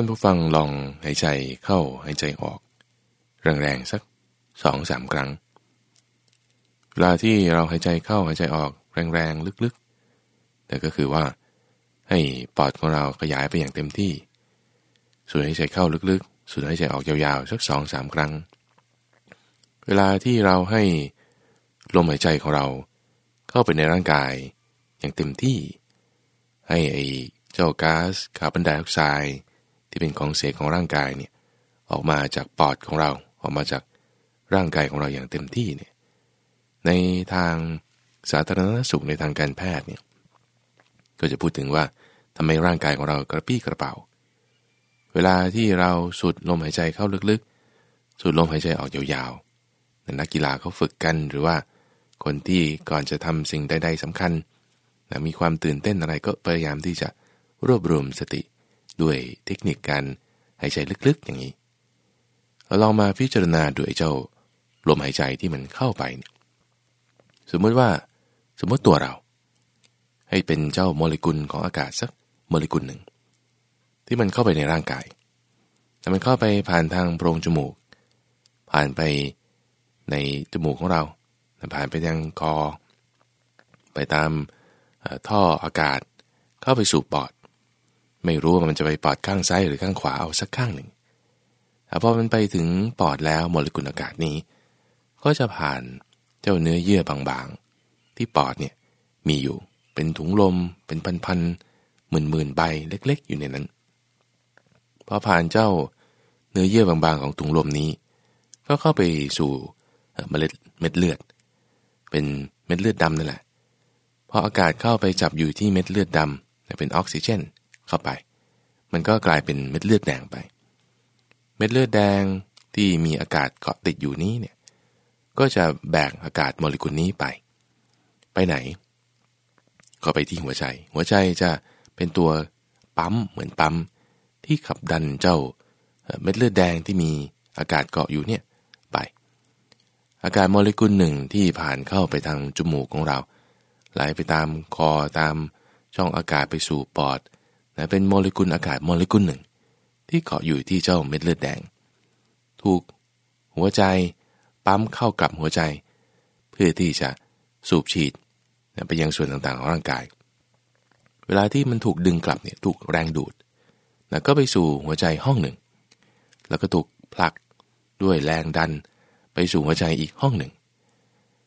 ท่านผู้ฟังลองหายใจเข้าหายใจออก แรงๆสักสองสามครั้ง เวลาที่เราหายใจเข้าหายใจออกแรงๆลึกๆ แต่ก็คือว่า ให้ปอดของเราขยายไปอย่างเต็มที่ สูดหายใจเข้าลึกๆ สูดหายใจออกยาวๆสักสองสามครั้ง เวลาที่เราให้ลมหายใจของเราเข้าไปในร่างกายอย่างเต็มที่ ให้ไอ้เจ้าก๊าซคาร์บอนไดออกไซด์ ที่เป็นของเสียของร่างกายเนี่ยออกมาจากปอดของเราออกมาจากร่างกายของเราอย่างเต็มที่เนี่ยในทางสาธารณสุขในทางการแพทย์เนี่ยก็จะพูดถึงว่าทำไมร่างกายของเรากระปี้กระเป๋า เวลาที่เราสูดลมหายใจเข้าลึกๆ สูดลมหายใจออกยาวๆนักกีฬาเขาฝึกกันหรือว่า คนที่ก่อนจะทำสิ่งใดๆสำคัญนะมีความตื่นเต้นอะไรก็พยายามที่จะรวบรวมสติ ด้วยเทคนิคการหายใจลึกๆอย่างนี้เราลองมาพิจารณาดูไอ้เจ้าลมหายใจที่มันเข้าไป สมมติว่าสมมติตัวเรา ให้เป็นเจ้าโมเลกุลของอากาศสักโมเลกุลหนึ่ง ที่มันเข้าไปในร่างกายแต่มันเข้าไปผ่านทางโพรงจมูก ผ่านไปในจมูกของเรา ผ่านไปยังคอ ไปตามท่ออากาศ เข้าไปสู่ปอด ไม่รู้ว่ามันจะไปปอดข้างซ้ายหรือข้างขวาเอาสักข้างหนึ่งแต่พอมันไปถึงปอดแล้วโมเลกุลอากาศนี้ ก็จะผ่านเจ้าเนื้อเยื่อบางๆ ที่ปอดเนี่ยมีอยู่เป็นถุงลม เป็นพันๆหมื่นๆใบเล็ก ๆ อยู่ในนั้นพอผ่านเจ้าเนื้อเยื่อบางๆของถุงลมนี้ ก็เข้าไปสู่เมล็ดเม็ดเลือด เป็นเม็ดเลือดดำนั่นแหละพออากาศเข้าไปจับอยู่ที่เม็ดเลือดดำเป็นออกซิเจนเข้าไป มันก็กลายเป็นเม็ดเลือดแดงไป เม็ดเลือดแดงที่มีอากาศเกาะติดอยู่นี้เนี่ยก็จะแบกอากาศโมเลกุลนี้ไป ไปไหน ก็ไปที่หัวใจ หัวใจจะเป็นตัวปั๊มเหมือนปั๊มที่ขับดันเจ้าเม็ดเลือดแดงที่มีอากาศเกาะอยู่เนี่ยไป อากาศโมเลกุลหนึ่งที่ผ่านเข้าไปทางจมูกของเรา ไหลไปตามคอตามช่องอากาศไปสู่ปอด นะเป็นโมเลกุลอากาศโมเลกุลหนึ่ง ที่เกาะอยู่ที่เจ้าเม็ดเลือดแดง ถูกหัวใจปั๊มเข้ากับหัวใจ เพื่อที่จะสูบฉีดไปยังส่วนต่างๆของร่างกาย เวลาที่มันถูกดึงกลับเนี่ยถูกแรงดูดนะก็ไปสู่หัวใจห้องหนึ่ง แล้วก็ถูกผลักด้วยแรงดัน ไปสู่หัวใจอีกห้องหนึ่ง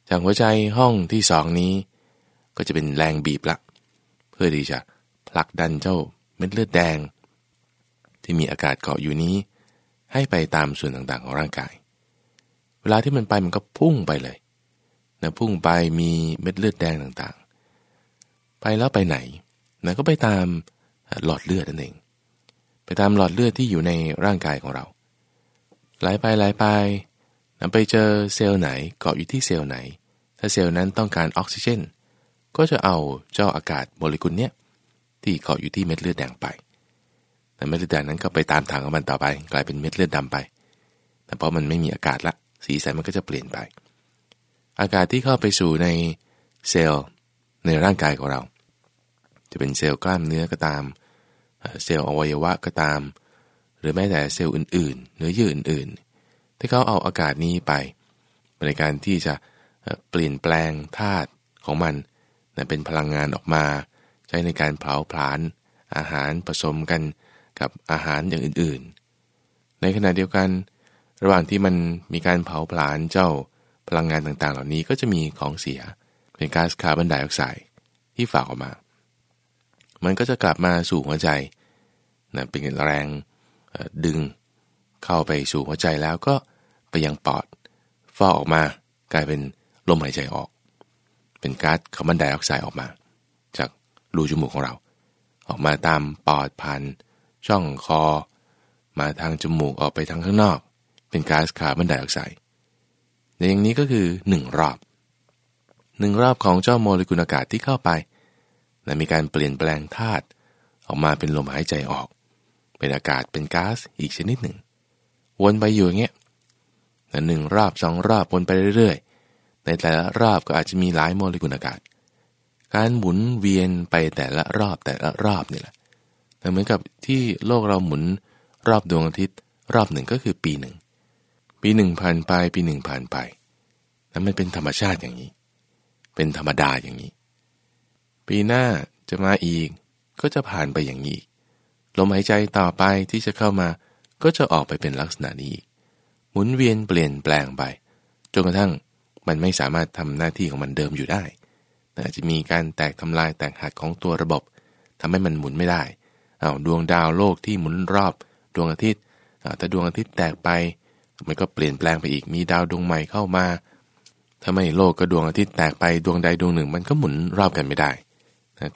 จากหัวใจห้องที่สองนี้ ก็จะเป็นแรงบีบละ เพื่อที่จะผลักดันเจ้า ม็ดเลือดแดง ที่มีอากาศเกาะอยู่นี้ ให้ไปตามส่วนต่างๆของร่างกาย เวลาที่มันไปมันก็พุ่งไปเลยนะพุ่งไปมีเม็ดเลือดแดงต่างๆ ไปแล้วไปไหนนะก็ไปตามหลอดเลือดนั่นเอง ไปตามหลอดเลือดที่อยู่ในร่างกายของเราไหลไปไหลไปนะไปเจอเซลล์ไหนเกาะอยู่ที่เซลล์ไหน ถ้าเซลล์นั้นต้องการออกซิเจน ก็จะเอาเจ้าอากาศโมเลกุลเนี้ย ที่เกาะอยู่ที่เม็ดเลือดแดงไป แต่เม็ดเลือดแดงนั้นก็ไปตามทางของมันต่อไป กลายเป็นเม็ดเลือดดาไป แต่เพอมันไม่มีอากาศละ สีสันมันก็จะเปลี่ยนไป อากาศที่เข้าไปสู่ในเซลล์ในร่างกายของเรา จะเป็นเซลล์กล้ามเนื้อก็ตาม เซลล์อวัยวะก็ตาม หรือแม้แต่เซลล์อื่นๆ เนื้อเยื่ออื่นๆ ที่เขาเอาอากาศนี้ไป ในการที่จะเปลี่ยนแปลงธาตุของมันเป็นพลังงานออกมา ช้ในการเผาผลาญอาหารผสมกันกับอาหารอย่างอื่นๆ ในขณะเดียวกัน ระหว่างที่มันมีการเผาผลาญเจ้าพลังงานต่างๆ เหล่านี้ก็จะมีของเสีย เป็นก๊าซคาร์บอนไดออกไซด์ที่ฝากออกมา มันก็จะกลับมาสู่หัวใจนะเป็นแรงดึงเข้าไปสู่หัวใจแล้วก็ไปยังปอดฟอกออกมากลายเป็นลมหายใจออก เป็นก๊าซคาร์บอนไดออกไซด์ออกมา รูจมูกของเรา ออกมาตามปอดผ่านช่องคอ มาทางจมูกออกไปทางข้างนอก เป็นก๊าซคาร์บอนไดออกไซด์ในอย่างนี้ก็คือ 1 รอบ 1 รอบของเจ้าโมเลกุลอากาศที่เข้าไปและมีการเปลี่ยนแปลงธาตุออกมาเป็นลมหายใจออก เป็นอากาศเป็นก๊าซอีกชนิดหนึ่ง วนไปอยู่อย่างเงี้ยหนึ่งรอบสองรอบวนไปเรื่อยๆ ในแต่ละรอบก็อาจจะมีหลายโมเลกุลอากาศ การหมุนเวียนไปแต่ละรอบแต่ละรอบนี่แหละแต่เหมือนกับที่โลกเราหมุนรอบดวงอาทิตย์ รอบหนึ่งก็คือปีหนึ่ง ปีหนึ่งผ่านไปปีหนึ่งผ่านไปนั้นมันเป็นธรรมชาติอย่างนี้ เป็นธรรมดาอย่างนี้ ปีหน้าจะมาอีก ก็จะผ่านไปอย่างนี้ ลมหายใจต่อไปที่จะเข้ามา ก็จะออกไปเป็นลักษณะนี้ หมุนเวียนเปลี่ยนแปลงไป จนกระทั่งมันไม่สามารถทำหน้าที่ของมันเดิมอยู่ได้ อาจจะมีการแตกทำลายแตกหักของตัวระบบทำให้มันหมุนไม่ได้เอาดวงดาวโลกที่หมุนรอบดวงอาทิตย์ถ้าดวงอาทิตย์แตกไป มันก็เปลี่ยนแปลงไปอีกมีดาวดวงใหม่เข้ามาถ้าไม่โลกกับดวงอาทิตย์แตกไปดวงใดดวงหนึ่ง มันก็หมุนรอบกันไม่ได้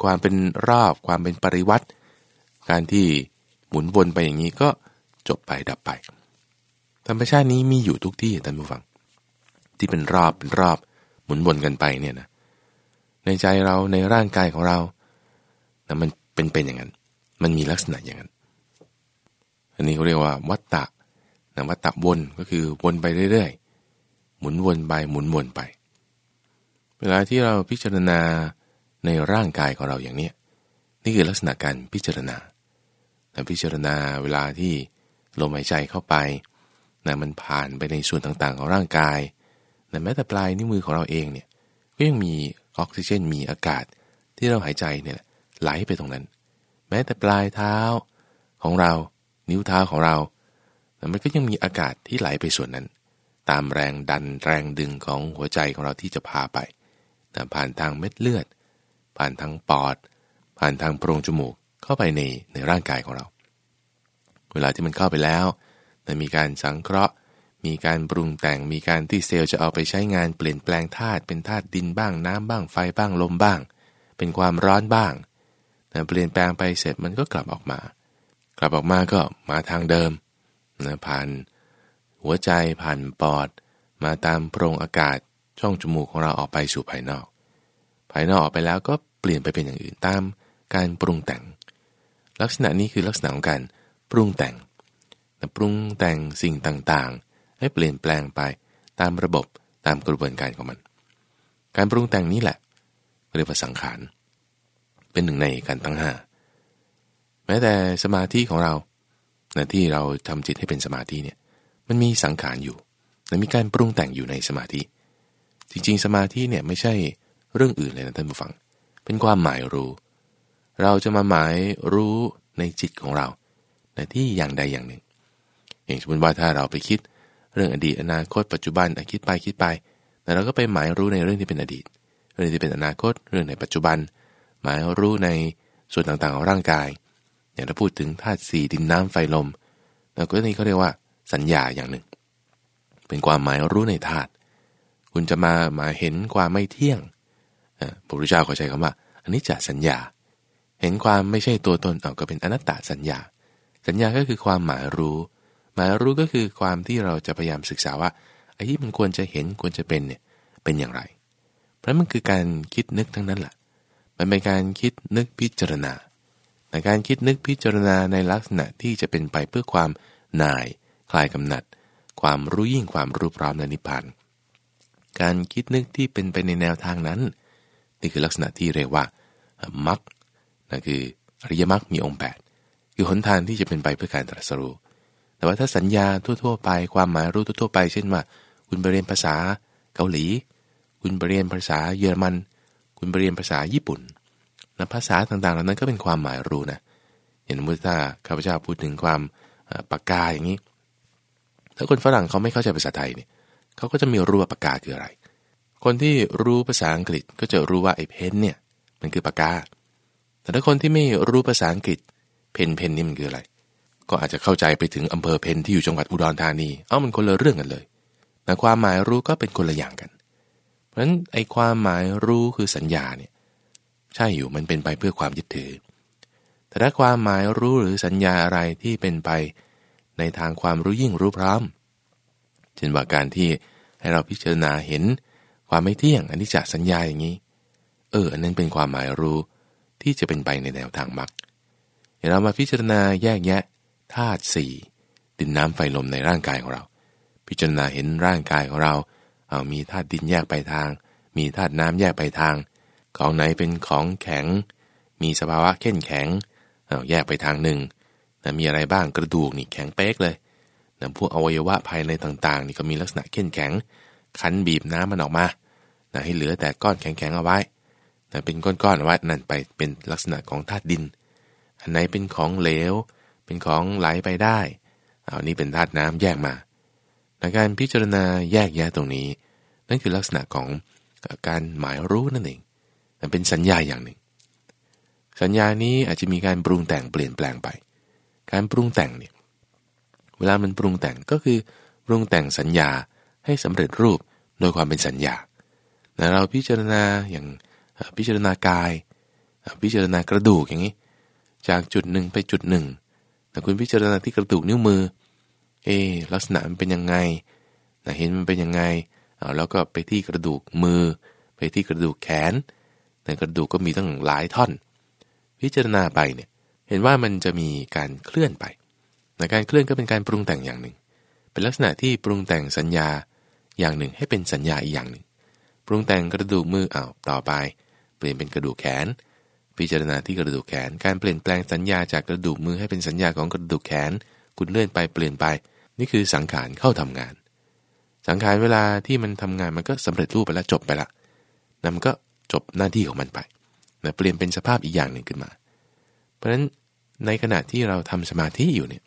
ความเป็นรอบความเป็นปริวัติการที่หมุนวนไปอย่างนี้ก็จบไปดับไป ธรรมชาตินี้มีอยู่ทุกที่ท่านผู้ฟัง ที่เป็นรอบเป็นรอบหมุนวนกันไปเนี่ยนะ ในใจเราในร่างกายของเรานะมันเป็นเป็นอย่างนั้น มันมีลักษณะอย่างนั้น อันนี้เขาเรียกว่าวัตตะนะวัตตะวนก็คือวนไปเรื่อยๆ หมุนวนไปหมุนวนไป เวลาที่เราพิจารณาในร่างกายของเราอย่างนี้นี่คือลักษณะการพิจารณาแต่พิจารณาเวลาที่ลมหายใจเข้าไปนะมันผ่านไปในส่วนต่างๆ ของร่างกายแต่แม้แต่ปลายนิ้วมือของเราเองเนี่ยก็ยังมี ออกซิเจนมีอากาศที่เราหายใจเนี่ยไหลไปตรงนั้น แม้แต่ปลายเท้าของเรา นิ้วเท้าของเราแต่มันก็ยังมีอากาศที่ไหลไปส่วนนั้น ตามแรงดันแรงดึงของหัวใจของเราที่จะพาไปแต่ผ่านทางเม็ดเลือด ผ่านทางปอด ผ่านทางโพรงจมูกเข้าไปในในร่างกายของเรา เวลาที่มันเข้าไปแล้วแต่มีการสังเคราะห์ มีการปรุงแต่งมีการที่เซลล์จะเอาไปใช้งานเปลี่ยนแปลงธาตุเป็นธาตุดินบ้างน้ำบ้างไฟบ้างลมบ้าง เป็นความร้อนบ้างแต่เปลี่ยนแปลงไปเสร็จมันก็กลับออกมา กลับออกมาก็มาทางเดิมนะผ่านหัวใจผ่านปอด มาตามโพรงอากาศช่องจมูกของเราออกไปสู่ภายนอก ภายนอกออกไปแล้วก็เปลี่ยนไปเป็นอย่างอื่นตามการปรุงแต่ง ลักษณะนี้คือลักษณะของการปรุงแต่งปรุงแต่งสิ่งต่าง ให้เปลี่ยนแปลงไปตามระบบตามกระบวนการของมัน การปรุงแต่งนี้แหละเรียกว่าสังขาร เป็นหนึ่งในการตั้งห้าแม้แต่สมาธิของเราในที่เราทำจิตให้เป็นสมาธิเนี่ยมันมีสังขารอยู่และมีการปรุงแต่งอยู่ในสมาธิ จริงๆ สมาธิเนี่ยไม่ใช่เรื่องอื่นเลยนะท่านผู้ฟัง เป็นความหมายรู้ เราจะมาหมายรู้ในจิตของเราในที่อย่างใดอย่างหนึ่ง อย่างสมมติว่าถ้าเราไปคิดเเรื่องอดีตอนาคตปัจจุบันคิดไปคิดไปแต่เราก็ไปหมายรู้ในเรื่องที่เป็นอดีต เรื่องที่เป็นอนาคตเรื่องในปัจจุบัน หมายรู้ในส่วนต่างๆของร่างกาย อย่างเราพูดถึงธาตุสี่ดินน้ำไฟลมแล้วก็นี่เขาเรียกว่าสัญญาอย่างหนึ่ง เป็นความหมายรู้ในธาตุคุณจะมามาเห็นความไม่เที่ยงพระพุทธเจ้าเขาใช้คำว่าอันนี้จะสัญญา เห็นความไม่ใช่ตัวตนเอาก็เป็นอนัตตาสัญญา สัญญาก็คือความหมายรู้ หมายรู้ก็คือความที่เราจะพยายามศึกษาว่าไอ้ที่มันควรจะเห็นควรจะเป็นเนี่ยเป็นอย่างไร เพราะมันคือการคิดนึกทั้งนั้นแหละมันเป็นการคิดนึกพิจารณาแต่การคิดนึกพิจารณาในลักษณะที่จะเป็นไปเพื่อความนาย คลายกำหนัด ความรู้ยิ่งความรู้พร้อมในนิพพานการคิดนึกที่เป็นไปในแนวทางนั้น นี่คือลักษณะที่เรียกว่ามักนั่นคืออริยมรรคมีองค์8คือหนทางที่จะเป็นไปเพื่อการตรัสรู้ แต่ว่าถ้าสัญญาทั่ว ๆ ไปความหมายรู้ทั่ว ๆ ไป เช่นว่า คุณไปเรียนภาษาเกาหลี คุณไปเรียนภาษาเยอรมัน คุณไปเรียนภาษาญี่ปุ่นนะภาษาต่างๆเหล่านั้นก็เป็นความหมายรู้นะเห็นมุตถ้าข้าพเจ้าพูดถึงความปากกาอย่างนี้ ถ้าคนฝรั่งเขาไม่เข้าใจภาษาไทยเนี่ยเขาก็จะมีรู้ว่าปากกาคืออะไร คนที่รู้ภาษาอังกฤษก็จะรู้ว่าไอ้เพนเนี่ยมันคือปากกา แต่ถ้าคนที่ไม่รู้ภาษาอังกฤษเพนเพนนี่มันคืออะไร ก็อาจจะเข้าใจไปถึงอำเภอเพนที่อยู่จังหวัดอุดรธานี เอ้ามันคนละเรื่องกันเลยแต่ความหมายรู้ก็เป็นคนละอย่างกัน เพราะฉะนั้นไอ้ความหมายรู้คือสัญญาเนี่ยใช่อยู่มันเป็นไปเพื่อความยึดถือ แต่ถ้าความหมายรู้หรือสัญญาอะไรที่เป็นไปในทางความรู้ยิ่งรู้พร้อมเช่นว่าการที่ให้เราพิจารณาเห็นความไม่เที่ยงอันนี้จะสัญญาอย่างนี้ เออ อันนั้นเป็นความหมายรู้ที่จะเป็นไปในแนวทางมรรคเรามาพิจารณาแยกแยะ ธาตุสี่ดินน้ำไฟลมในร่างกายของเรา พิจารณาเห็นร่างกายของเราเอามีธาตุดินแยกไปทาง มีธาตุน้ำแยกไปทาง ของไหนเป็นของแข็ง มีสภาวะเข้นแข็งเอาแยกไปทางหนึ่งนะมีอะไรบ้างกระดูกนี่แข็งเป๊กเลยนะพวกอวัยวะภายในต่างๆ นี่ก็มีลักษณะเข้มแข็ง คันบีบน้ำมันออกมานะให้เหลือแต่ก้อนแข็งๆเอาไว้นะเป็นก้อนๆเอาไว้นั่นไปเป็นลักษณะของธาตุดิน อันไหนเป็นของเหลว เป็นของไหลไปได้เอานี่เป็นธาตุน้ำแยกมาในการพิจารณาแยกแยะตรงนี้ นั่นคือลักษณะของการหมายรู้นั่นเองมันเป็นสัญญาอย่างหนึ่ง สัญญานี้อาจจะมีการปรุงแต่งเปลี่ยนแปลงไป การปรุงแต่งเนี่ยเวลามันปรุงแต่งก็คือปรุงแต่งสัญญาให้สำเร็จรูปโดยความเป็นสัญญาแต่เราพิจารณาอย่างพิจารณากาย พิจารณากระดูกอย่างนี้ จากจุดหนึ่งไปจุดหนึ่ง แต่คุณพิจารณาที่กระดูกนิ้วมือ เอลักษณะมันเป็นยังไงเห็นมันเป็นยังไงเอาแล้วก็ไปที่กระดูกมือ ไปที่กระดูกแขน ในกระดูกก็มีตั้งหลายท่อน พิจารณาไปเนี่ยเห็นว่ามันจะมีการเคลื่อนไปในการเคลื่อนก็เป็นการปรุงแต่งอย่างหนึ่ง เป็นลักษณะที่ปรุงแต่งสัญญาอย่างหนึ่งให้เป็นสัญญาอีกอย่างหนึ่ง ปรุงแต่งกระดูกมืออ้าวต่อไป เปลี่ยนเป็นกระดูกแขน พิจารณาที่กระดูกแขน การเปลี่ยนแปลงสัญญาจากกระดูกมือให้เป็นสัญญาของกระดูกแขน คุณเลื่อนไปเปลี่ยนไป นี่คือสังขารเข้าทำงาน สังขารเวลาที่มันทำงานมันก็สำเร็จรูปไปแล้วจบไปละนั่นมันก็จบหน้าที่ของมันไปนะเปลี่ยนเป็นสภาพอีกอย่างหนึ่งขึ้นมา เพราะฉะนั้นในขณะที่เราทำสมาธิอยู่เนี่ย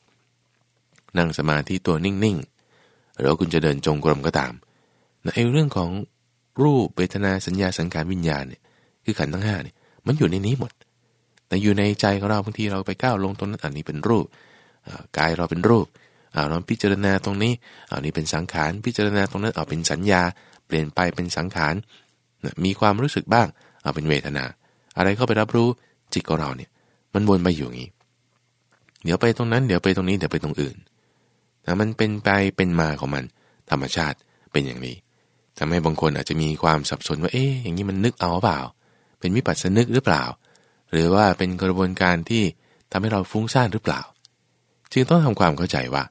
นั่งสมาธิตัวนิ่งๆหรือคุณจะเดินจงกรมก็ตามนะไอ้เรื่องของรูปเวทนาสัญญาสังขารวิญญาณเนี่ยคือขันธ์ทั้งห้าเนี่ย มันอยู่ในนี้หมด แต่อยู่ในใจของเราบางทีเราไปก้าวลงตรงนั้นอันนี้เป็นรูปกายเราเป็นรูปเราพิจารณาตรงนี้อานี้เป็นสังขารพิจารณาตรงนั้นเอาเป็นสัญญา เปลี่ยนไปเป็นสังขารมีความรู้สึกบ้างเอาเป็นเวทนา อะไรเข้าไปรับรู้จิตของเราเนี่ยมันวนไปอยู่อย่างนี้ เดี๋ยวไปตรงนั้นเดี๋ยวไปตรงนี้เดี๋ยวไปตรงอื่นแต่มันเป็นไปเป็นมาของมัน ธรรมชาติเป็นอย่างนี้ทำให้บางคนอาจจะมีความสับสนว่าเอ๊ะอย่างนี้มันนึกเอาเปล่า เป็นมิปัสสนึกหรือเปล่า หรือว่าเป็นกระบวนการที่ทำให้เราฟุ้งซ่านหรือเปล่า จึงต้องทำความเข้าใจว่า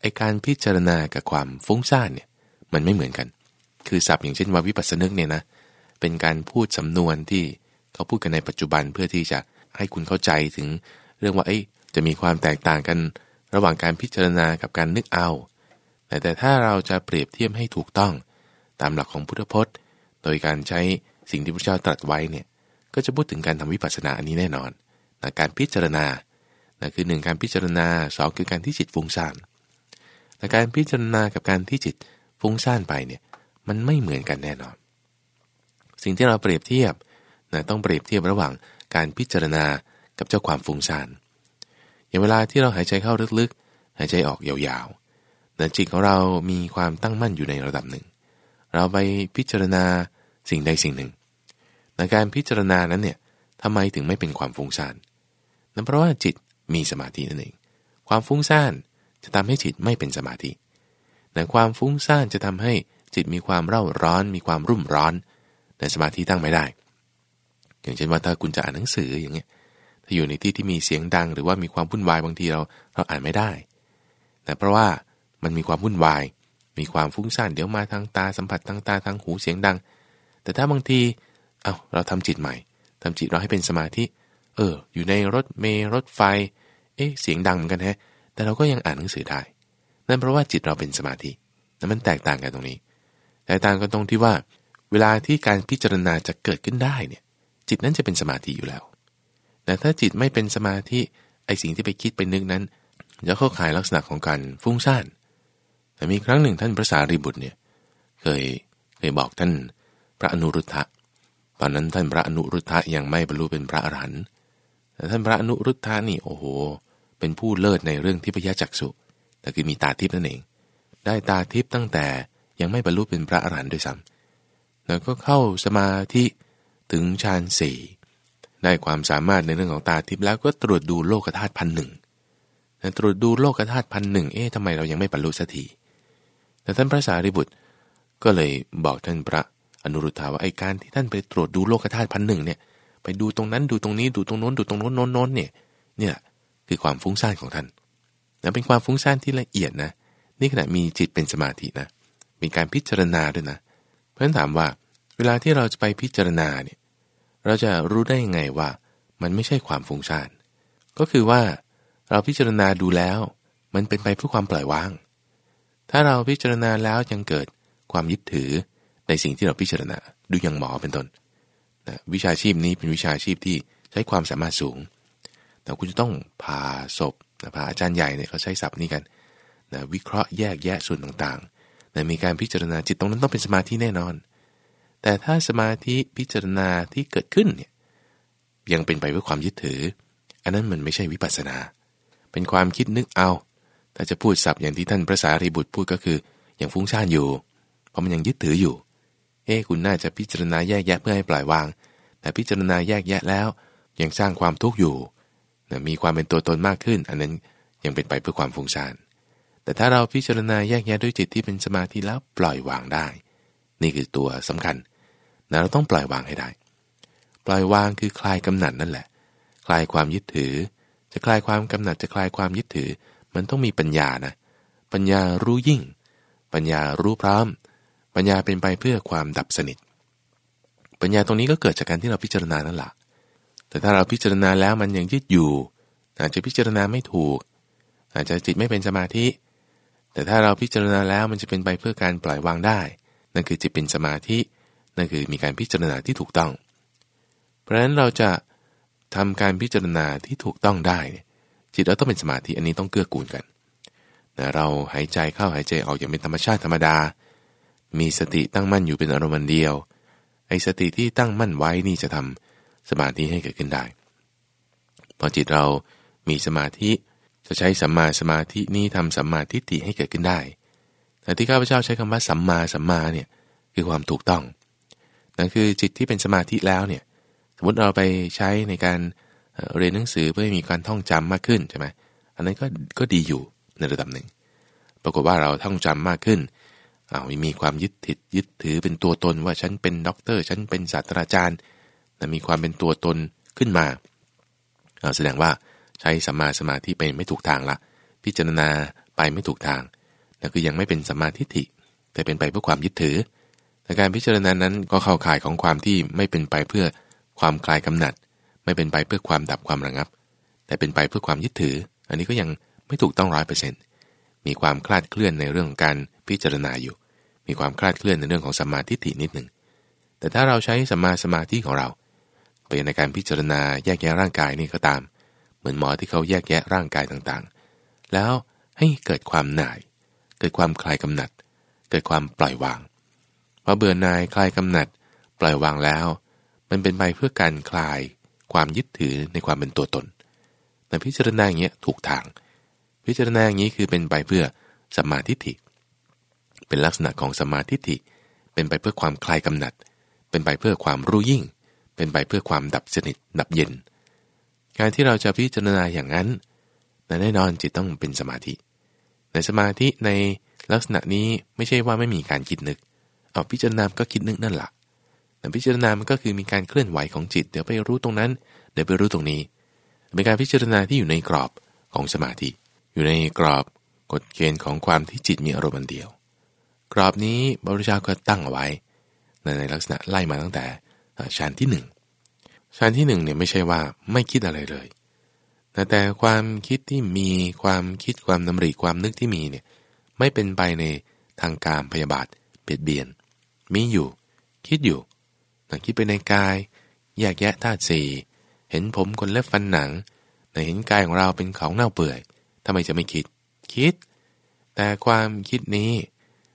ไอการพิจารณากับความฟุ้งซ่านเนี่ยมันไม่เหมือนกัน คือศัพท์อย่างเช่นว่าวิปัสสนึกเนี่ยนะเป็นการพูดสำนวนที่เขาพูดกันในปัจจุบันเพื่อที่จะให้คุณเข้าใจถึงเรื่องว่าเอ๊ะจะมีความแตกต่างกันระหว่างการพิจารณากับการนึกเอา แต่แต่ถ้าเราจะเปรียบเทียบให้ถูกต้อง ตามหลักของพุทธพจน์ โดยการใช้ สิ่งที่พระเจ้าตรัสไว้เนี่ยก็จะพูดถึงการทำวิปัสสนาอันนี้แน่นอนนะการพิจารณานะคือหนึ่งการพิจารณาสองคือการที่จิตฟุ้งซ่านแต่การพิจารณากับการที่จิตฟุ้งซ่านไปเนี่ยมันไม่เหมือนกันแน่นอน สิ่งที่เราเปรียบเทียบนะต้องเปรียบเทียบระหว่างการพิจารณากับเจ้าความฟุ้งซ่านอย่างเวลาที่เราหายใจเข้าลึกๆหายใจออกยาวๆแต่จิตของเรามีความตั้งมั่นอยู่ในระดับหนึ่ง เราไปพิจารณาสิ่งใดสิ่งหนึ่ง ในการพิจารณานั้นเนี่ยทำไมถึงไม่เป็นความฟุ้งซ่านนั่นเพราะว่าจิตมีสมาธินั่นเอง ความฟุ้งซ่านจะทำให้จิตไม่เป็นสมาธิแต่ความฟุ้งซ่านจะทำให้จิตมีความเร่าร้อน มีความรุ่มร้อนในสมาธิตั้งไม่ได้ อย่างเช่นว่าถ้าคุณจะอ่านหนังสืออย่างเงี้ย ถ้าอยู่ในที่ที่มีเสียงดัง หรือว่ามีความวุ่นวายบางทีเราเราอ่านไม่ได้ แต่เพราะว่ามันมีความวุ่นวาย มีความฟุ้งซ่านเดี๋ยวมาทางตาสัมผัสทางตาทางหูเสียงดัง แต่ถ้าบางที เอา้าเราทำจิตใหม่ทำจิตเราให้เป็นสมาธิ เออ อยู่ในรถเมล์รถไฟ เอ๊ะเสียงดังเหมือนกันแฮะ แต่เราก็ยังอ่านหนังสือได้ นั่นเพราะว่าจิตเราเป็นสมาธินั่นมันแตกต่างกันตรงนี้ แตกต่างกันตรงที่ว่า เวลาที่การพิจารณาจะเกิดขึ้นได้เนี่ยจิตนั้นจะเป็นสมาธิอยู่แล้ว แต่ถ้าจิตไม่เป็นสมาธิไอสิ่งที่ไปคิดไปนึกนั้นจะเข้าข่ายลักษณะของการฟุ้งซ่านแต่มีครั้งหนึ่งท่านพระสารีบุตรเนี่ยเคยเคยบอกท่านพระอนุรุทธะ ตอนนั้นท่านพระอนุรุทธะยังไม่บรรลุเป็นพระอรหันต์แต่ท่านพระอนุรุทธะนี่โอ้โห เป็นผู้เลิศในเรื่องทิพยจักษุแต่คือมีตาทิพย์นั่นเอง ได้ตาทิพย์ตั้งแต่ยังไม่บรรลุเป็นพระอรหันต์ด้วยซ้ำแล้วก็เข้าสมาธิถึงฌานสี่ได้ความสามารถในเรื่องของตาทิพย์แล้วก็ตรวจดูโลกธาตุพันหนึ่งตรวจดูโลกธาตุพันหนึ่งเอ๊ะทำไมเรายังไม่บรรลุสักทีแต่ท่านพระสารีบุตรก็เลยบอกท่านพระ อนุรุทธาว่าไอการที่ท่านไปตรวจดูโลกธาตุพันหนึ่งเนี่ยไปดูตรงนั้นดูตรงนี้ดูตรงโน้นดูตรงโน้นโน้นโน้นเนี่ยเนี่ยคือความฟุ้งซ่านของท่านนะเป็นความฟุ้งซ่านที่ละเอียดนะ นี่ขณะมีจิตเป็นสมาธินะมีการพิจารณาด้วยนะ เพราะฉะนั้นถามว่า เวลาที่เราจะไปพิจารณาเนี่ยเราจะรู้ได้ยังไงว่า มันไม่ใช่ความฟุ้งซ่านก็คือว่าเราพิจารณาดูแล้ว มันเป็นไปเพื่อความปล่อยวาง ถ้าเราพิจารณาแล้วยังเกิดความยึดถือ ในสิ่งที่เราพิจารณาดูอย่างหมอเป็นต้นนะวิชาชีพนี้เป็นวิชาชีพที่ใช้ความสามารถสูง แต่คุณจะต้องพาศพนะพาอาจารย์ใหญ่เนี่ยเขาใช้ศัพท์นี้กันนะวิเคราะห์แยกแยะส่วนต่างๆนะมีการพิจารณาจิตตรงนั้นต้องเป็นสมาธิแน่นอน แต่ถ้าสมาธิพิจารณาที่เกิดขึ้นเนี่ยยังเป็นไปเพื่อความยึดถือ อันนั้นมันไม่ใช่วิปัสสนา เป็นความคิดนึกเอา ถ้าจะพูดศัพท์อย่างที่ท่านพระสารีบุตรพูดก็คืออย่างฟุ้งซ่านอยู่ เพราะมันยังยึดถืออยู่ เอ้คุณน่าจะพิจารณาแยกแยะเพื่อให้ปล่อยวาง แต่พิจารณาแยกแยะแล้ว ยังสร้างความทุกข์อยู่มีความเป็นตัวตนมากขึ้น อันนั้นยังเป็นไปเพื่อความฟุ้งซ่านแต่ถ้าเราพิจารณาแยกแยะด้วยจิตที่เป็นสมาธิแล้วปล่อยวางได้ นี่คือตัวสำคัญนะเราต้องปล่อยวางให้ได้ ปล่อยวางคือคลายกำหนัดนั่นแหละ คลายความยึดถือ จะคลายความกำหนัดจะคลายความยึดถือ มันต้องมีปัญญานะ ปัญญารู้ยิ่ง ปัญญารู้พร้อม ปัญญาเป็นไปเพื่อความดับสนิท ปัญญาตรงนี้ก็เกิดจากการที่เราพิจารณานั่นแหละแต่ถ้าเราพิจารณาแล้วมันยังยึดอยู่ อาจจะพิจารณาไม่ถูก อาจจะจิตไม่เป็นสมาธิ แต่ถ้าเราพิจารณาแล้วมันจะเป็นไปเพื่อการปล่อยวางได้ นั่นคือจิตเป็นสมาธิ นั่นคือมีการพิจารณาที่ถูกต้อง เพราะฉะนั้นเราจะทำการพิจารณาที่ถูกต้องได้ จิตเราต้องเป็นสมาธิอันนี้ต้องเกื้อกูลกันแต่เราหายใจเข้าหายใจออกอย่างเป็นธรรมชาติธรรมดา มีสติตั้งมั่นอยู่เป็นอารมณ์เดียว ไอ้สติที่ตั้งมั่นไว้นี่จะทำสมาธิให้เกิดขึ้นได้ พอจิตเรามีสมาธิจะใช้สัมมาสมาธินี้ทำสัมมาทิฏฐิให้เกิดขึ้นได้ แต่ที่ข้าพเจ้าใช้คำว่าสัมมาสัมมาเนี่ยคือความถูกต้อง นั่นคือจิตที่เป็นสมาธิแล้วเนี่ย สมมติเราไปใช้ในการเรียนหนังสือเพื่อให้มีการท่องจำมากขึ้นใช่ไหมอันนั้นก็ก็ดีอยู่ในระดับหนึ่ง ปรากฏว่าเราท่องจำมากขึ้น อ่ามีความยึดติดยึดถือเป็นตัวตนว่าฉันเป็นด็อกเตอร์ฉันเป็นศาสตราจารย์แต่มีความเป็นตัวตนขึ้นมาแสดงว่าใช้สัมมาสมาธิไปไม่ถูกทางละ พิจารณาไปไม่ถูกทางนั่นคือยังไม่เป็นสัมมาทิฏฐิ แต่เป็นไปเพื่อความยึดถือแต่การพิจารณานั้นก็เข้าข่ายของความที่ไม่เป็นไปเพื่อความคลายกำหนัด ไม่เป็นไปเพื่อความดับความระงับ แต่เป็นไปเพื่อความยึดถือ อันนี้ก็ยังไม่ถูกต้องร้อยเปอร์เซ็นต์มีความคลาดเคลื่อนในเรื่องของการพิจารณาอยู่ มีความคลาดเคลื่อนในเรื่องของสัมมาทิฏฐินิดหนึ่ง แต่ถ้าเราใช้สัมมาสมาธิของเรา ไปในการพิจารณาแยกแยะร่างกายนี่ก็ตาม เหมือนหมอที่เขาแยกแยะร่างกายต่างๆ แล้วให้เกิดความหน่าย เกิดความคลายกำหนัด เกิดความปล่อยวางพอเบื่อหน่ายคลายกำหนัด ปล่อยวางแล้ว มันเป็นไปเพื่อการคลายความยึดถือในความเป็นตัวตน แต่พิจารณาอย่างเงี้ยถูกทาง พิจารณาอย่างนี้คือเป็นไปเพื่อสัมมาทิฏฐิเป็นลักษณะของสมาทิฏฐิเป็นไปเพื่อความคลายกำหนัด เป็นไปเพื่อความรู้ยิ่ง เป็นไปเพื่อความดับสนิทดับเย็น การที่เราจะพิจารณาอย่างนั้นแน่นอนจิตต้องเป็นสมาธิ ในสมาธิในลักษณะนี้ไม่ใช่ว่าไม่มีการคิดนึก เอาพิจารณาก็คิดนึกนั่นแหละแต่พิจารณามันก็คือมีการเคลื่อนไหวของจิต เดี๋ยวไปรู้ตรงนั้น เดี๋ยวไปรู้ตรงนี้ เป็นการพิจารณาที่อยู่ในกรอบของสมาธิ อยู่ในกรอบกฎเกณฑ์ของความที่จิตมีอารมณ์เดียว กรอบนี้บริจาก็ตั้งเอาไว้ ในลักษณะไล่มาตั้งแต่ชั้นที่หนึ่งชั้นที่หนึ่งเนี่ยไม่ใช่ว่าไม่คิดอะไรเลย แต่แต่ความคิดที่มีความคิดความดำริความนึกที่มีเนี่ยไม่เป็นไปในทางการพยาบาทเบียดเบียน มีอยู่ คิดอยู่แต่คิดไปในกาย แยกแยะธาตุสี่เห็นผมคนเล็บฟันหนังในเห็นกายของเราเป็นของเน่าเปื่อยทำไมจะไม่คิด คิด แต่ความคิดนี้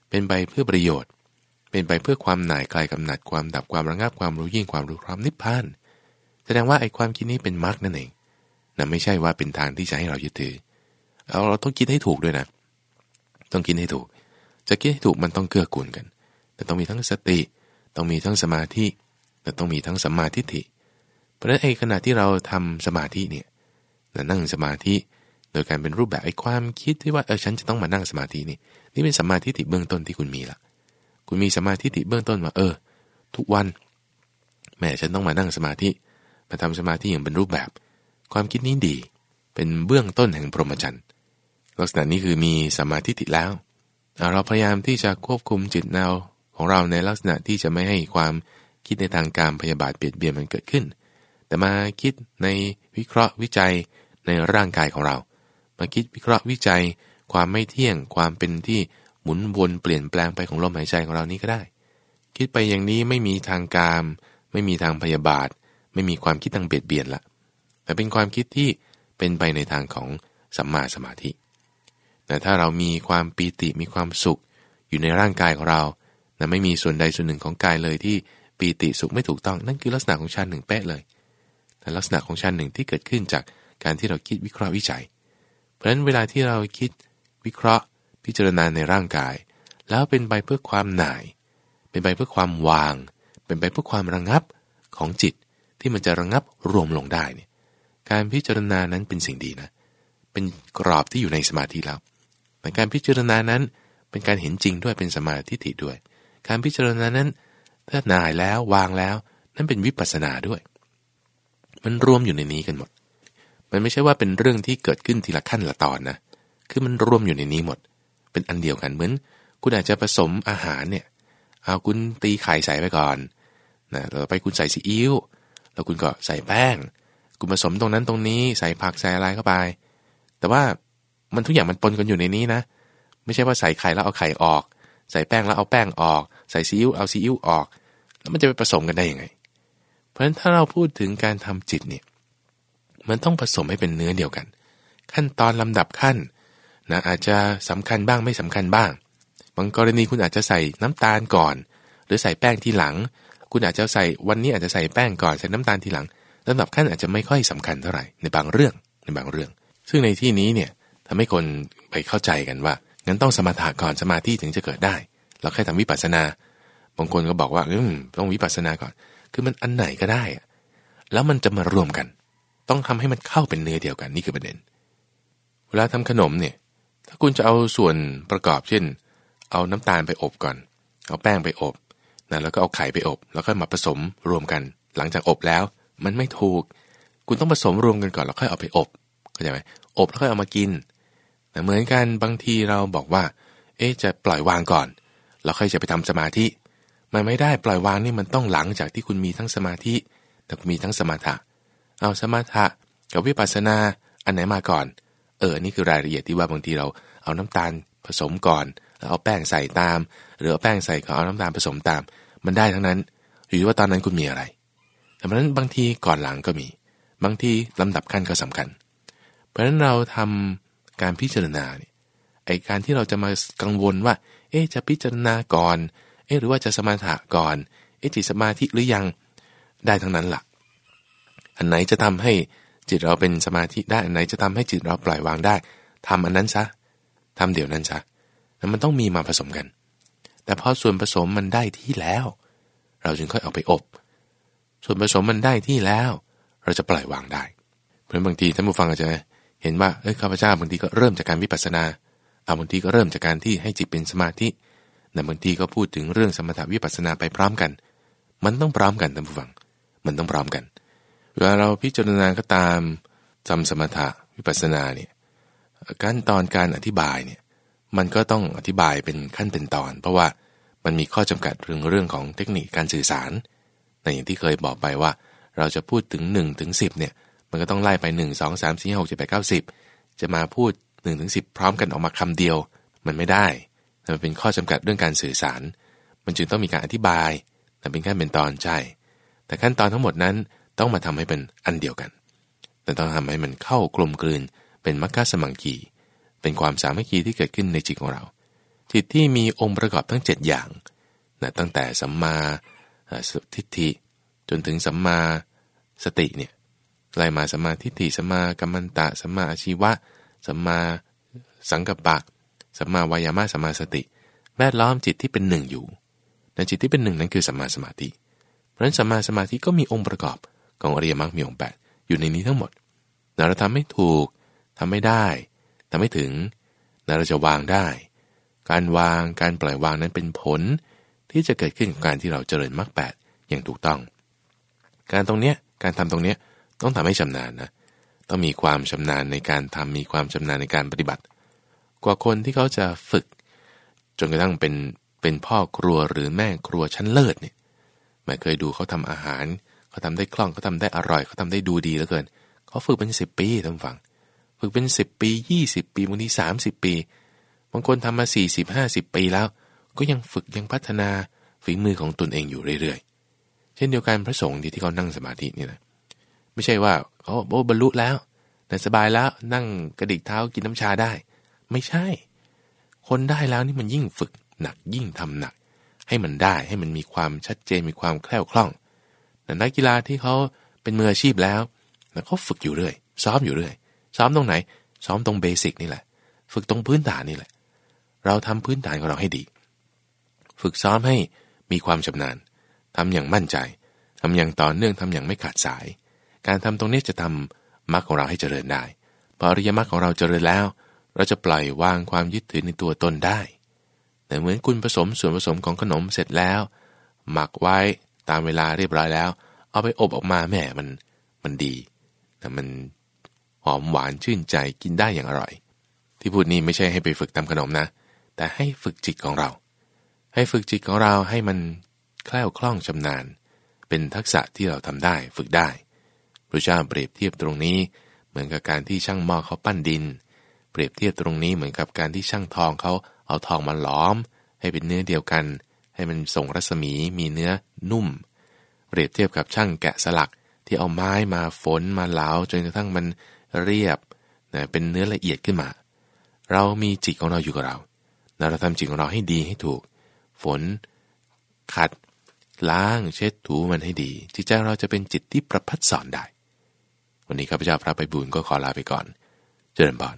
เป็นไปเพื่อประโยชน์ เป็นไปเพื่อความหน่ายคลายกำหนัดความดับความระงับความรู้ยิ่งความรู้ความนิพพาน แสดงว่าไอ้ความคิดนี้เป็นมรรคนั่นเองนะไม่ใช่ว่าเป็นทางที่จะให้เรายึดถือเอาเราต้องคิดให้ถูกด้วยนะ ต้องคิดให้ถูก จะคิดให้ถูกมันต้องเกื้อกูลกัน แต่ต้องมีทั้งสติ ต้องมีทั้งสมาธิ แต่ต้องมีทั้งสัมมาทิฏฐิ เพราะฉะนั้นไอ้ขณะที่เราทำสมาธิเนี่ยนั่งสมาธิ โดยการเป็นรูปแบบไอ้ความคิดที่ว่าเออฉันจะต้องมานั่งสมาธินี่ นี่เป็นสัมมาทิฏฐิเบื้องต้นที่คุณมีละคุณมีสมาธิติเบื้องต้นว่าเออ ทุกวันแม่ฉันต้องมานั่งสมาธิมาทำสมาธิอย่างเป็นรูปแบบ ความคิดนี้ดี เป็นเบื้องต้นแห่งพรหมจรรย์ลักษณะนี้คือมีสมาธิติแล้ว เราพยายามที่จะควบคุมจิตแนวของเราในลักษณะที่จะไม่ให้ความคิดในทางการพยาบาทเปลี่ยนเบียนมันเกิดขึ้น แต่มาคิดในวิเคราะห์วิจัยในร่างกายของเรา มาคิดวิเคราะห์วิจัย ความไม่เที่ยง ความเป็นที่หมุนวนเปลี่ยนแปลงไปของลมหายใจของเรานี้ก็ได้ คิดไปอย่างนี้ไม่มีทางกามไม่มีทางพยาบาท ไม่มีความคิดทางเบียดเบียนละแต่เป็นความคิดที่เป็นไปในทางของสัมมาสมาธิ แต่ถ้าเรามีความปีติมีความสุข อยู่ในร่างกายของเราแต่ไม่มีส่วนใดส่วนหนึ่งของกายเลยที่ปีติสุขไม่ถูกต้องนั่นคือลักษณะของฌานหนึ่งเป๊ะเลยแต่ลักษณะของฌานหนึ่งที่เกิดขึ้นจากการที่เราคิดวิเคราะห์วิจัย เพราะฉะนั้นเวลาที่เราคิด วิเคราะห์ พิจารณาในร่างกาย แล้วเป็นไปเพื่อความหน่าย เป็นไปเพื่อความวาง เป็นไปเพื่อความระงับของจิตที่มันจะระงับรวมลงได้เนี่ยการพิจารณานั้นเป็นสิ่งดีนะ เป็นกรอบที่อยู่ในสมาธิแล้วแต่การพิจารณานั้นเป็นการเห็นจริงด้วยเป็นสมาธิถิด้วย การพิจารณานั้นถ้าหน่ายแล้ววางแล้ว นั่นเป็นวิปัสสนาด้วย มันรวมอยู่ในนี้กันหมด มันไม่ใช่ว่าเป็นเรื่องที่เกิดขึ้นทีละขั้นละตอนนะ คือมันรวมอยู่ในนี้หมด เป็นอันเดียวกันเหมือน คุณอาจจะผสมอาหารเนี่ยเอาคุณตีไข่ใส่ไปก่อนนะแล้วไปคุณใส่ซีอิ๊วแล้วคุณก็ใส่แป้ง คุณผสมตรงนั้นตรงนี้ใส่ผักใส่อะไรเข้าไป แต่ว่ามันทุกอย่างมันปนกันอยู่ในนี้นะ ไม่ใช่ว่าใส่ไข่แล้วเอาไข่ออก ใส่แป้งแล้วเอาแป้งออก ใส่ซีอิ๊วเอาซีอิ๊วออก แล้วมันจะไปผสมกันได้ยังไง เพราะฉะนั้นถ้าเราพูดถึงการทำจิตเนี่ยมันต้องผสมให้เป็นเนื้อเดียวกัน ขั้นตอนลำดับขั้น นะอาจจะสำคัญบ้างไม่สำคัญบ้าง บางกรณีคุณอาจจะใส่น้ำตาลก่อน หรือใส่แป้งทีหลัง คุณอาจจะใส่วันนี้อาจจะใส่แป้งก่อนใส่น้ำตาลทีหลังลำดับขั้นอาจจะไม่ค่อยสำคัญเท่าไหร่ในบางเรื่องในบางเรื่อง ซึ่งในที่นี้เนี่ยทำให้คนไปเข้าใจกันว่างั้นต้องสมาธิก่อนสมาธิถึงจะเกิดได้ เราแค่ทำวิปัสสนา บางคนก็บอกว่าอืมต้องวิปัสสนาก่อน คือมันอันไหนก็ได้ แล้วมันจะมารวมกัน ต้องทำให้มันเข้าเป็นเนื้อเดียวกันนี่คือประเด็น เวลาทำขนมเนี่ย ถ้าคุณจะเอาส่วนประกอบเช่น เอาน้ำตาลไปอบก่อน เอาแป้งไปอบนะแล้วก็เอาไข่ไปอบ แล้วก็มาผสมรวมกัน หลังจากอบแล้ว มันไม่ถูก คุณต้องผสมรวมกันก่อนแล้วค่อยเอาไปอบเข้าใจไหมอบแล้วค่อยเอามากินแต่เหมือนกันบางทีเราบอกว่า เอ๊จะปล่อยวางก่อน แล้วค่อยจะไปทำสมาธิมันไม่ได้ปล่อยวางนี่มันต้องหลังจากที่คุณมีทั้งสมาธิแต่มีทั้งสมาถะเอาสมาถะกับวิปัสสนาอันไหนมาก่อน เออนี่คือรายละเอียดที่ว่าบางทีเราเอาน้ำตาลผสมก่อนแล้วเอาแป้งใส่ตาม หรือเอาแป้งใส่ก็เอาน้ำตาลผสมตาม มันได้ทั้งนั้น อยู่ที่ว่าตอนนั้นคุณมีอะไร แต่เพราะนั้นบางทีก่อนหลังก็มี บางทีลำดับขั้นก็สำคัญ เพราะฉะนั้นเราทำการพิจารณาเนี่ยไอการที่เราจะมากังวลว่า เอ๊จะพิจารณาก่อน เอ๊หรือว่าจะสมาธิก่อน เอ๊จิตสมาธิหรือยังได้ทั้งนั้นละ่ะ อันไหนจะทำให้ จิตเราเป็นสมาธิได้อันไหนจะทำให้จิตเราปล่อยวางได้ทำอันนั้นซะทำเดี๋ยวนั้นซะแล้วมันต้องมีมาผสมกัน แต่พอส่วนผสมมันได้ที่แล้ว เราจึงค่อยเอาไปอบ ส่วนผสมมันได้ที่แล้ว เราจะปล่อยวางได้ เพราะบางทีท่านผู้ฟังอาจจะเห็นว่าเอ้ยข้าพเจ้าบางทีก็เริ่มจากการวิปัสสนาเอาบางทีก็เริ่มจากการที่ให้จิตเป็นสมาธิแต่บางทีก็พูดถึงเรื่องสมถวิปัสสนาไปพร้อมกัน มันต้องพร้อมกันท่านผู้ฟัง มันต้องพร้อมกัน เวลาเราพิจารณาก็ตามจำสมถะวิปัสสนาเนี่ยขั้นตอนการอธิบายเนี่ยมันก็ต้องอธิบายเป็นขั้นเป็นตอน เพราะว่ามันมีข้อจำกัดเรื่องเรื่องของเทคนิคการสื่อสารในอย่างที่เคยบอกไปว่า เราจะพูดถึง1ถึงสิเนี่ยมันก็ต้องไล่ไป 1 2 3 4 6 7 8 9 10 จะมาพูด1นถึงสิพร้อมกันออกมาคำเดียว มันไม่ได้มันเป็นข้อจำกัดเรื่องการสื่อสาร มันจึงต้องมีการอธิบายแต่เป็นขั้นเป็นตอนใช่ แต่ขั้นตอนทั้งหมดนั้น ต้องมาทำให้เป็นอันเดียวกัน แต่ต้องทำให้มันเข้ากลมกลืนเป็นมัคคะสมังคีเป็นความสามัคคีที่เกิดขึ้นในจิตของเรา จิตที่มีองค์ประกอบทั้ง 7 อย่างนะตั้งแต่สัมมาทิฏฐิจนถึงสัมมาสติเนี่ยไล่มาสัมมาทิฏฐิสัมมากัมมันตะสัมมาอาชีวะสัมมาสังกัปปะสัมมาวายามะสัมมาสติ แวดล้อมจิตที่เป็นหนึ่งอยู่ในจิตที่เป็นหนึ่งนั้นคือสัมมาสมาธิ เพราะฉะนั้นสัมมาสมาธิก็มีองค์ประกอบ ของอริยมรรคมีองค์แปดอยู่ในนี้ทั้งหมดเราทำไม่ถูกทำไม่ได้ทำไม่ถึงเราจะวางได้ การวางการปล่อยวางนั้นเป็นผลที่จะเกิดขึ้นกับการที่เราเจริญมรรคแปดอย่างถูกต้อง การตรงเนี้ยการทำตรงเนี้ยต้องทำให้ชำนาญนะต้องมีความชำนาญในการทำมีความชำนาญในการปฏิบัติ กว่าคนที่เขาจะฝึก จนกระทั่งเป็นเป็นพ่อครัวหรือแม่ครัวชั้นเลิศเนี่ยไม่เคยดูเขาทำอาหาร เขาทำได้คล่องเขาทาได้อร่อยเขาทาได้ดูดีเหลือเกินเขาฝึกเป็นสิบปีท่านฟัง ฝึกเป็น10ปี20ปีบางที30ปีบางคนทำมา40-50ปีแล้ว ก็ยังฝึกยังพัฒนาฝีมือของตนเองอยู่เรื่อยๆ เช่นเดียวกันพระสงฆ์ที่เขานั่งสมาธินี่นะไม่ใช่ว่าเขาโอ้บรรลุแล้วแต่สบายแล้วนั่งกระดิกเท้ากินน้ำชาได้ ไม่ใช่ คนได้แล้วนี่มันยิ่งฝึกหนักยิ่งทำหนัก ให้มันได้ให้มันมีความชัดเจนมีความแคล่วคล่อง แต่นักกีฬาที่เขาเป็นมืออาชีพแล้วแล้วเขาฝึกอยู่เรื่อย ซ้อมอยู่เรื่อย ซ้อมตรงไหน ซ้อมตรงเบสิกนี่แหละ ฝึกตรงพื้นฐานนี่แหละ เราทำพื้นฐานของเราให้ดี ฝึกซ้อมให้มีความชำนาญทำอย่างมั่นใจทำอย่างต่อเนื่องทำอย่างไม่ขาดสาย การทำตรงนี้จะทำมรรคของเราให้เจริญได้ พออริยมรรคของเราเจริญแล้ว เราจะปล่อยวางความยึดถือในตัวตนได้ แต่เหมือนคุณผสมส่วนผสมของขนมเสร็จแล้ว หมักไว้ ตามเวลาเรียบร้อยแล้ว เอาไปอบออกมาแม่มันมันดี แต่มันหอมหวานชื่นใจกินได้อย่างอร่อย ที่พูดนี้ไม่ใช่ให้ไปฝึกทำขนมนะ แต่ให้ฝึกจิตของเรา ให้ฝึกจิตของเราให้มันแคล่วคล่องชำนาญ เป็นทักษะที่เราทำได้ฝึกได้พระเจ้าเปรียบเทียบตรงนี้เหมือนกับการที่ช่างหม้อเขาปั้นดิน เปรียบเทียบตรงนี้เหมือนกับการที่ช่างทองเขาเอาทองมาล้อม ให้เป็นเนื้อเดียวกัน ให้มันส่งรัศมีมีเนื้อนุ่ม เปรียบเทียบกับช่างแกะสลักที่เอาไม้มาฝนมาเหลาจนกระทั่งมันเรียบนะเป็นเนื้อละเอียดขึ้นมา เรามีจิตของเราอยู่กับเราเราทำจิตของเราให้ดีให้ถูก ฝน ขัด ล้างเช็ดถูมันให้ดี จิตใจเราจะเป็นจิตที่ประพัดสอนได้ วันนี้ข้าพเจ้าพระไปบุญก็ขอลาไปก่อน เจริญบาน